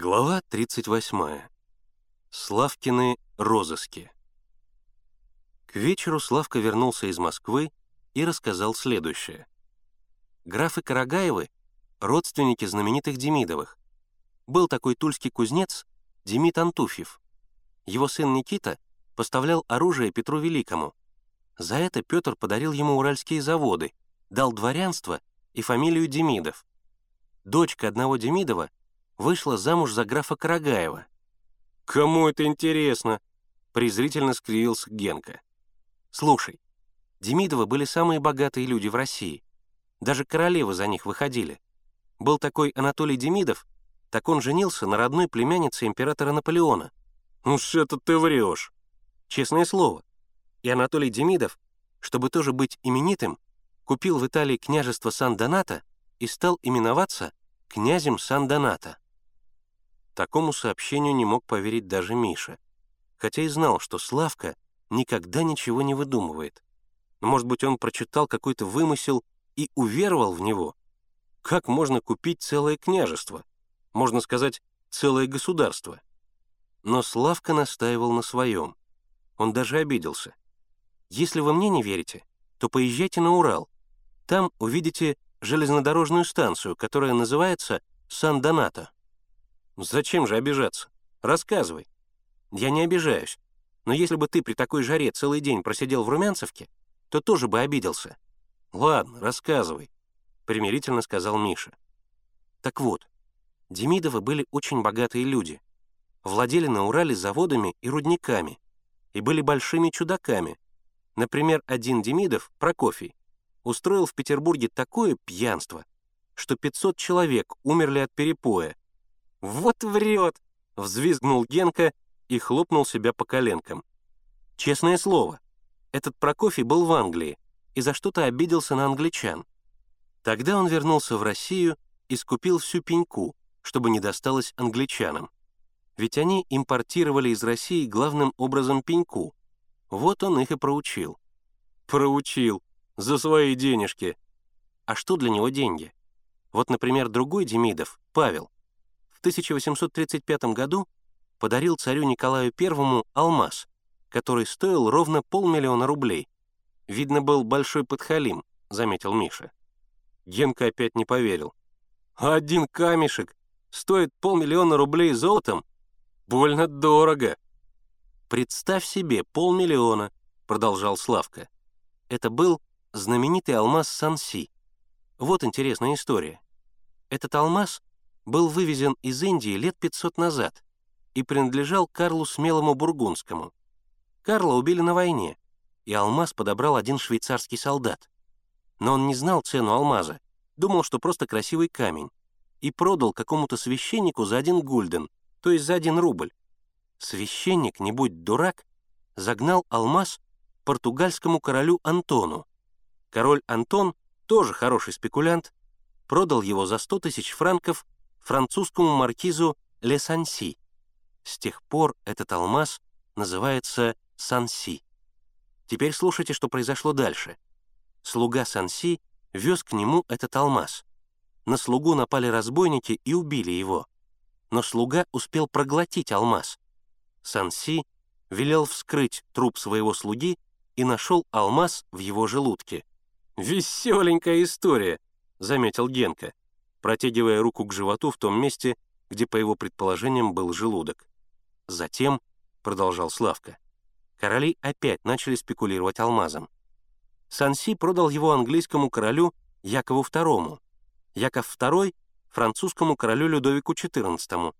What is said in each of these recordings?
Глава 38. Славкины розыски. К вечеру Славка вернулся из Москвы и рассказал следующее. Графы Карагаевы — родственники знаменитых Демидовых. Был такой тульский кузнец Демид Антуфьев. Его сын Никита поставлял оружие Петру Великому. За это Петр подарил ему уральские заводы, дал дворянство и фамилию Демидов. Дочка одного Демидова — вышла замуж за графа Карагаева. «Кому это интересно?» — презрительно скривился Генка. «Слушай, Демидовы были самые богатые люди в России. Даже королевы за них выходили. Был такой Анатолий Демидов, так он женился на родной племяннице императора Наполеона. Ну что это ты врешь? Честное слово. И Анатолий Демидов, чтобы тоже быть именитым, купил в Италии княжество Сан-Донато и стал именоваться князем Сан-Донато. Такому сообщению не мог поверить даже Миша, хотя и знал, что Славка никогда ничего не выдумывает. Может быть, он прочитал какой-то вымысел и уверовал в него. Как можно купить целое княжество? Можно сказать, целое государство. Но Славка настаивал на своем. Он даже обиделся. Если вы мне не верите, то поезжайте на Урал. Там увидите железнодорожную станцию, которая называется Сан-Донато. «Зачем же обижаться? Рассказывай». «Я не обижаюсь. Но если бы ты при такой жаре целый день просидел в Румянцевке, то тоже бы обиделся». «Ладно, рассказывай», — примирительно сказал Миша. Так вот, Демидовы были очень богатые люди. Владели на Урале заводами и рудниками. И были большими чудаками. Например, один Демидов, Прокофий, устроил в Петербурге такое пьянство, что 500 человек умерли от перепоя, «Вот врет!» — взвизгнул Генка и хлопнул себя по коленкам. Честное слово, этот Прокофий был в Англии и за что-то обиделся на англичан. Тогда он вернулся в Россию и скупил всю пеньку, чтобы не досталось англичанам. Ведь они импортировали из России главным образом пеньку. Вот он их и проучил. Проучил. За свои денежки. А что для него деньги? Вот, например, другой Демидов, Павел, в 1835 году подарил царю Николаю I алмаз, который стоил ровно полмиллиона рублей. Видно, был большой подхалим, заметил Миша. Генка опять не поверил. «Один камешек стоит полмиллиона рублей золотом? Больно дорого!» «Представь себе, полмиллиона», — продолжал Славка. Это был знаменитый алмаз Санси. Вот интересная история. Этот алмаз был вывезен из Индии лет 500 назад и принадлежал Карлу Смелому Бургундскому. Карла убили на войне, и алмаз подобрал один швейцарский солдат. Но он не знал цену алмаза, думал, что просто красивый камень, и продал какому-то священнику за один гульден, то есть за один рубль. Священник, не будь дурак, загнал алмаз португальскому королю Антону. Король Антон, тоже хороший спекулянт, продал его за 100 тысяч франков французскому маркизу Ле Санси. С тех пор этот алмаз называется Санси. Теперь слушайте, что произошло дальше. Слуга Санси вез к нему этот алмаз. На слугу напали разбойники и убили его. Но слуга успел проглотить алмаз. Санси велел вскрыть труп своего слуги и нашел алмаз в его желудке. «Веселенькая история», — заметил Генка протягивая руку к животу в том месте, где, по его предположениям, был желудок. Затем, — продолжал Славка, — короли опять начали спекулировать алмазом. Санси продал его английскому королю Якову II, Яков II — французскому королю Людовику XIV,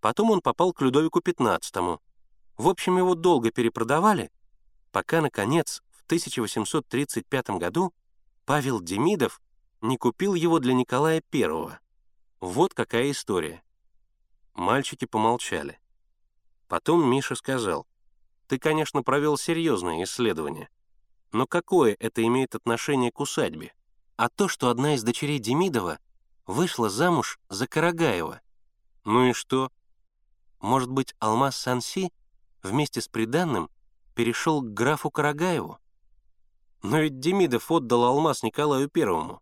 потом он попал к Людовику XV. В общем, его долго перепродавали, пока, наконец, в 1835 году Павел Демидов не купил его для Николая I. Вот какая история. Мальчики помолчали. Потом Миша сказал, «Ты, конечно, провел серьезное исследование, но какое это имеет отношение к усадьбе? А то, что одна из дочерей Демидова вышла замуж за Карагаева. Ну и что? Может быть, алмаз Санси вместе с приданным перешел к графу Карагаеву? Но ведь Демидов отдал алмаз Николаю Первому.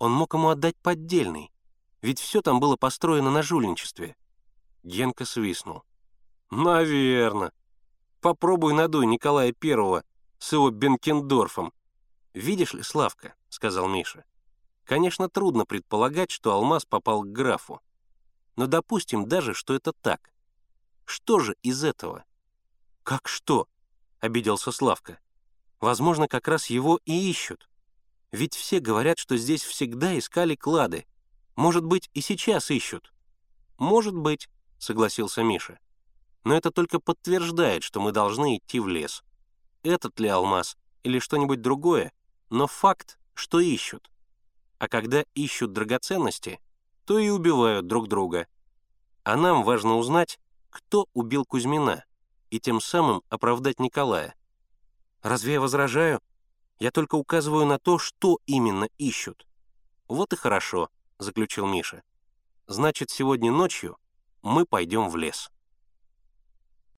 Он мог ему отдать поддельный, ведь все там было построено на жульничестве. Генка свистнул. «Наверно. Попробуй надуй Николая Первого с его Бенкендорфом. Видишь ли, Славка, — сказал Миша, — конечно, трудно предполагать, что алмаз попал к графу. Но допустим даже, что это так. Что же из этого? Как что? — обиделся Славка. Возможно, как раз его и ищут. Ведь все говорят, что здесь всегда искали клады. Может быть, и сейчас ищут. Может быть, — согласился Миша. Но это только подтверждает, что мы должны идти в лес. Этот ли алмаз или что-нибудь другое, но факт, что ищут. А когда ищут драгоценности, то и убивают друг друга. А нам важно узнать, кто убил Кузьмина, и тем самым оправдать Николая. Разве я возражаю? Я только указываю на то, что именно ищут. Вот и хорошо, заключил Миша. Значит, сегодня ночью мы пойдем в лес.